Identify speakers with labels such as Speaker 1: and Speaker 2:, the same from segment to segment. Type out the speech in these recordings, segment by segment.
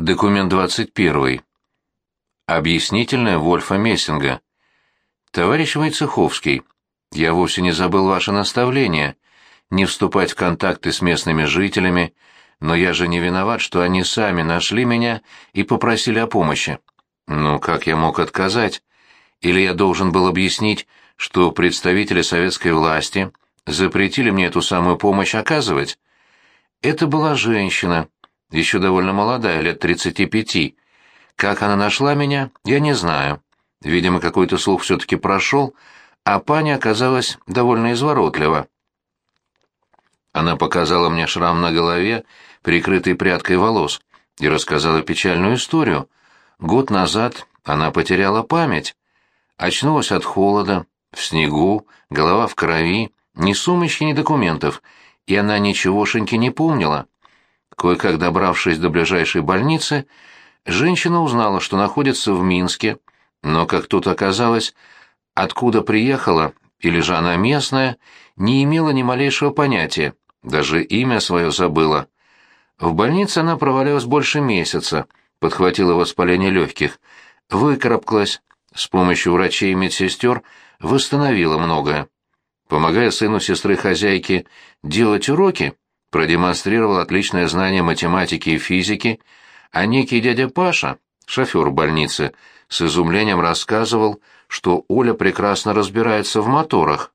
Speaker 1: Документ 21. Объяснительная Вольфа Мессинга. Товарищ Войцеховский, я вовсе не забыл ваше наставление не вступать в контакты с местными жителями, но я же не виноват, что они сами нашли меня и попросили о помощи. Ну, как я мог отказать? Или я должен был объяснить, что представители советской власти запретили мне эту самую помощь оказывать? Это была женщина, еще довольно молодая, лет тридцати пяти. Как она нашла меня, я не знаю. Видимо, какой-то слух все-таки прошел, а паня оказалась довольно изворотлива. Она показала мне шрам на голове, прикрытый прядкой волос, и рассказала печальную историю. Год назад она потеряла память. Очнулась от холода, в снегу, голова в крови, ни сумочки, ни документов, и она ничегошеньки не помнила. Кое-как добравшись до ближайшей больницы, женщина узнала, что находится в Минске, но, как тут оказалось, откуда приехала, или же она местная, не имела ни малейшего понятия, даже имя свое забыла. В больнице она провалялась больше месяца, подхватила воспаление легких, выкарабкалась, с помощью врачей и медсестер восстановила многое. Помогая сыну сестры-хозяйки делать уроки, продемонстрировал отличное знание математики и физики, а некий дядя Паша, шофер больницы, с изумлением рассказывал, что Оля прекрасно разбирается в моторах.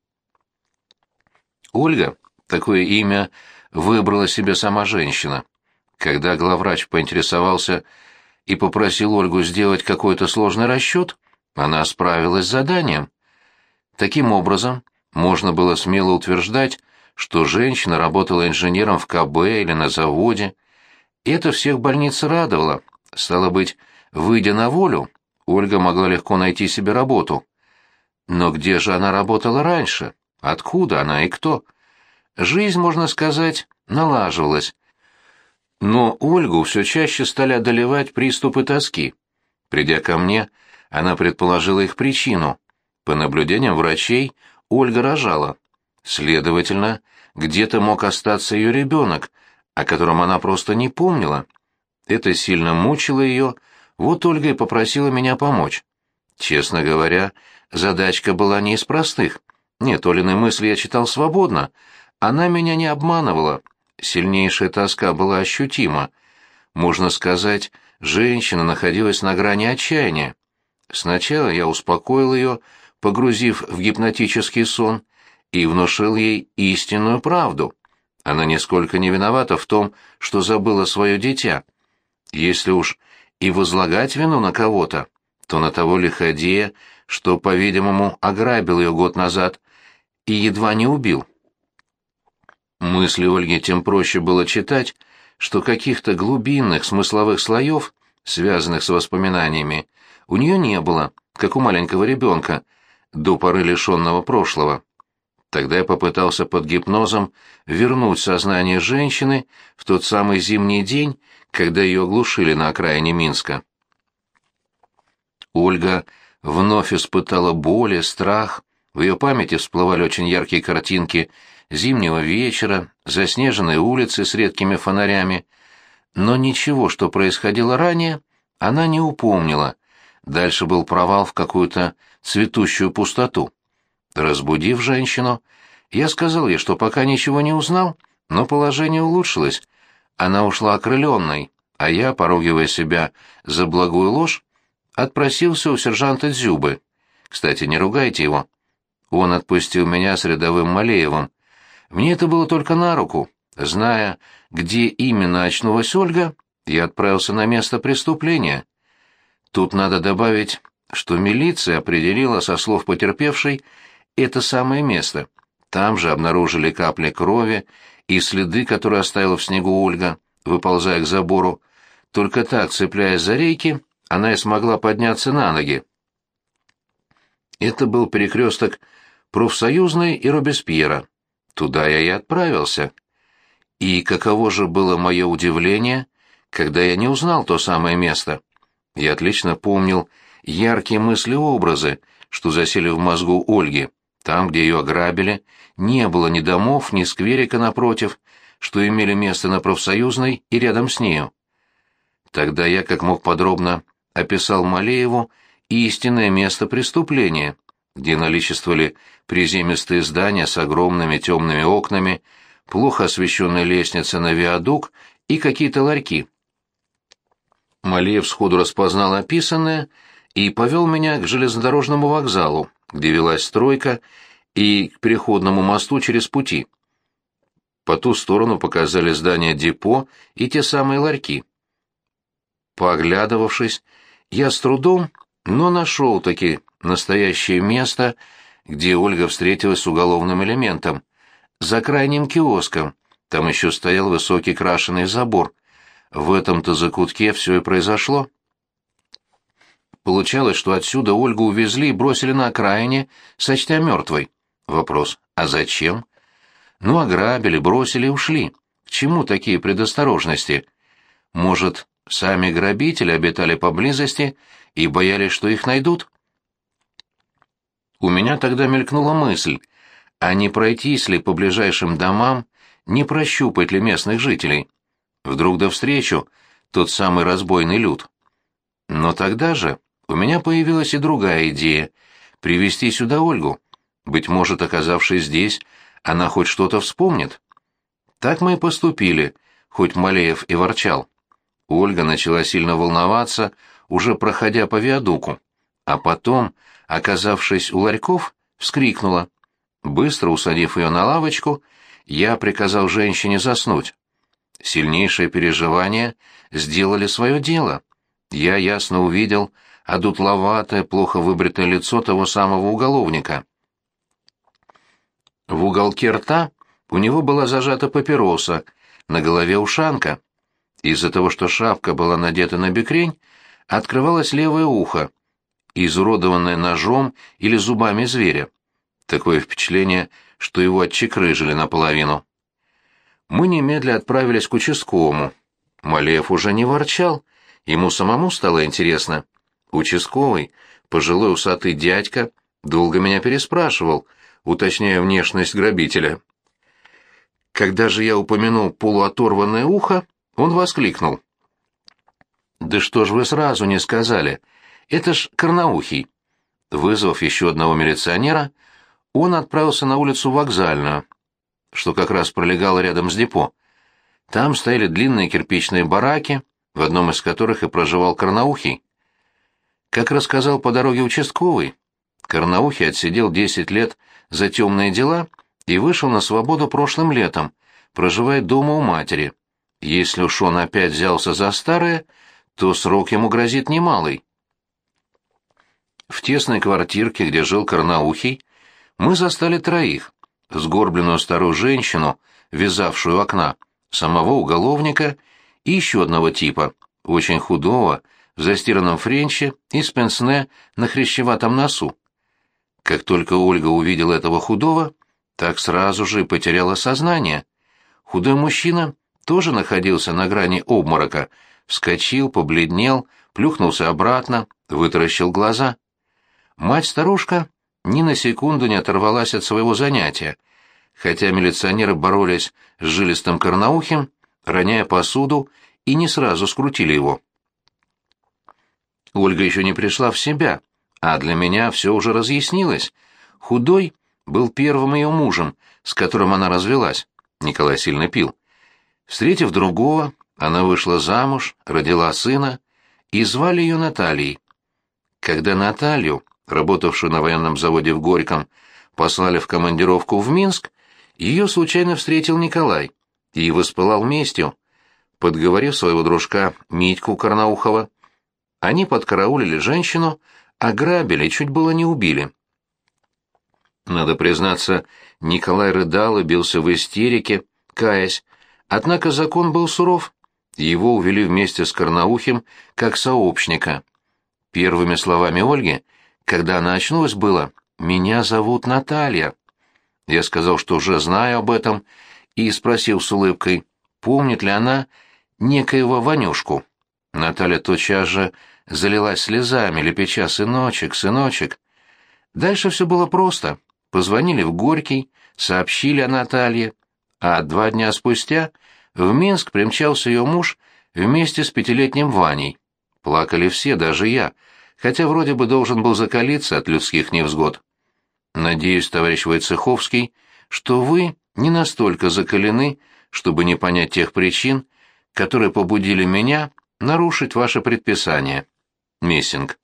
Speaker 1: Ольга, такое имя выбрала себе сама женщина. Когда главврач поинтересовался и попросил Ольгу сделать какой-то сложный расчет, она справилась с заданием. Таким образом, можно было смело утверждать, что женщина работала инженером в КБ или на заводе. Это всех больниц радовало. Стало быть, выйдя на волю, Ольга могла легко найти себе работу. Но где же она работала раньше? Откуда она и кто? Жизнь, можно сказать, налаживалась. Но Ольгу все чаще стали одолевать приступы тоски. Придя ко мне, она предположила их причину. По наблюдениям врачей, Ольга рожала. Следовательно, где-то мог остаться ее ребенок, о котором она просто не помнила. Это сильно мучило ее, вот Ольга и попросила меня помочь. Честно говоря, задачка была не из простых. Нет, Олины мысли я читал свободно. Она меня не обманывала. Сильнейшая тоска была ощутима. Можно сказать, женщина находилась на грани отчаяния. Сначала я успокоил ее, погрузив в гипнотический сон, и внушил ей истинную правду. Она нисколько не виновата в том, что забыла свое дитя. Если уж и возлагать вину на кого-то, то на того лиходея, что, по-видимому, ограбил ее год назад и едва не убил. Мысли Ольги тем проще было читать, что каких-то глубинных смысловых слоев, связанных с воспоминаниями, у нее не было, как у маленького ребенка, до поры лишенного прошлого. Тогда я попытался под гипнозом вернуть сознание женщины в тот самый зимний день, когда ее оглушили на окраине Минска. Ольга вновь испытала боль и страх, в ее памяти всплывали очень яркие картинки зимнего вечера, заснеженной улицы с редкими фонарями, но ничего, что происходило ранее, она не упомнила. Дальше был провал в какую-то цветущую пустоту. Разбудив женщину, я сказал ей, что пока ничего не узнал, но положение улучшилось. Она ушла окрыленной, а я, поругивая себя за благую ложь, отпросился у сержанта Дзюбы. Кстати, не ругайте его. Он отпустил меня с рядовым Малеевым. Мне это было только на руку. Зная, где именно очнулась Ольга, я отправился на место преступления. Тут надо добавить, что милиция определила со слов потерпевшей это самое место. Там же обнаружили капли крови и следы, которые оставила в снегу Ольга, выползая к забору. Только так, цепляясь за рейки, она и смогла подняться на ноги. Это был перекресток профсоюзной и Робеспьера. Туда я и отправился. И каково же было мое удивление, когда я не узнал то самое место. Я отлично помнил яркие мысли-образы, что засели в мозгу Ольги. Там, где ее ограбили, не было ни домов, ни скверика напротив, что имели место на профсоюзной и рядом с нею. Тогда я как мог подробно описал Малееву истинное место преступления, где наличествовали приземистые здания с огромными темными окнами, плохо освещенная лестница на виадук и какие-то ларьки. Малеев сходу распознал описанное и повел меня к железнодорожному вокзалу, где велась стройка, и к переходному мосту через пути. По ту сторону показали здания депо и те самые ларьки. Поглядывавшись, я с трудом, но нашел-таки настоящее место, где Ольга встретилась с уголовным элементом. За крайним киоском, там еще стоял высокий крашеный забор. В этом-то закутке все и произошло. Получалось, что отсюда Ольгу увезли и бросили на окраине, сочтя мертвой. Вопрос, а зачем? Ну, ограбили, бросили ушли. К чему такие предосторожности? Может, сами грабители обитали поблизости и боялись, что их найдут? У меня тогда мелькнула мысль, а не пройтись ли по ближайшим домам, не прощупать ли местных жителей? Вдруг до встречу тот самый разбойный люд. Но тогда же у меня появилась и другая идея — привести сюда Ольгу. Быть может, оказавшись здесь, она хоть что-то вспомнит. Так мы и поступили, хоть Малеев и ворчал. Ольга начала сильно волноваться, уже проходя по виадуку, а потом, оказавшись у ларьков, вскрикнула. Быстро усадив ее на лавочку, я приказал женщине заснуть. Сильнейшие переживания сделали свое дело. Я ясно увидел одутловатое, плохо выбритое лицо того самого уголовника. В уголке рта у него была зажата папироса, на голове ушанка. Из-за того, что шапка была надета на бекрень, открывалось левое ухо, изуродованное ножом или зубами зверя. Такое впечатление, что его отчекрыжили наполовину. Мы немедля отправились к участковому. Малеев уже не ворчал, ему самому стало интересно. Участковый, пожилой усатый дядька, долго меня переспрашивал, уточняя внешность грабителя. Когда же я упомянул полуоторванное ухо, он воскликнул. «Да что ж вы сразу не сказали? Это ж Карнаухий». Вызвав еще одного милиционера, он отправился на улицу Вокзальную, что как раз пролегало рядом с депо. Там стояли длинные кирпичные бараки, в одном из которых и проживал Карнаухий. Как рассказал по дороге участковый, Карнаухий отсидел 10 лет за темные дела и вышел на свободу прошлым летом, проживая дома у матери. Если уж он опять взялся за старое, то срок ему грозит немалый. В тесной квартирке, где жил Карнаухий, мы застали троих. Сгорбленную старую женщину, вязавшую окна, самого уголовника и еще одного типа, очень худого, в застиранном френче и с пенсне на хрящеватом носу. Как только Ольга увидела этого худого, так сразу же потеряла сознание. Худой мужчина тоже находился на грани обморока, вскочил, побледнел, плюхнулся обратно, вытаращил глаза. Мать-старушка ни на секунду не оторвалась от своего занятия, хотя милиционеры боролись с жилистым карнаухим, роняя посуду, и не сразу скрутили его. Ольга еще не пришла в себя, а для меня все уже разъяснилось. Худой был первым ее мужем, с которым она развелась. Николай сильно пил. Встретив другого, она вышла замуж, родила сына, и звали ее Натальей. Когда Наталью, работавшую на военном заводе в Горьком, послали в командировку в Минск, ее случайно встретил Николай и воспылал местью. Подговорив своего дружка Митьку Карнаухова, они подкараулили женщину, ограбили, чуть было не убили. Надо признаться, Николай рыдал и бился в истерике, каясь. Однако закон был суров. Его увели вместе с Карнаухим как сообщника. Первыми словами Ольги, когда она очнулась, было «Меня зовут Наталья». Я сказал, что уже знаю об этом, и спросил с улыбкой, помнит ли она некоего Ванюшку. Наталья тотчас же залилась слезами, лепеча «сыночек, сыночек». Дальше все было просто. Позвонили в Горький, сообщили о Наталье, а два дня спустя в Минск примчался ее муж вместе с пятилетним Ваней. Плакали все, даже я, хотя вроде бы должен был закалиться от людских невзгод. Надеюсь, товарищ Войцеховский, что вы не настолько закалены, чтобы не понять тех причин, которые побудили меня нарушить ваше предписание. Мессинг.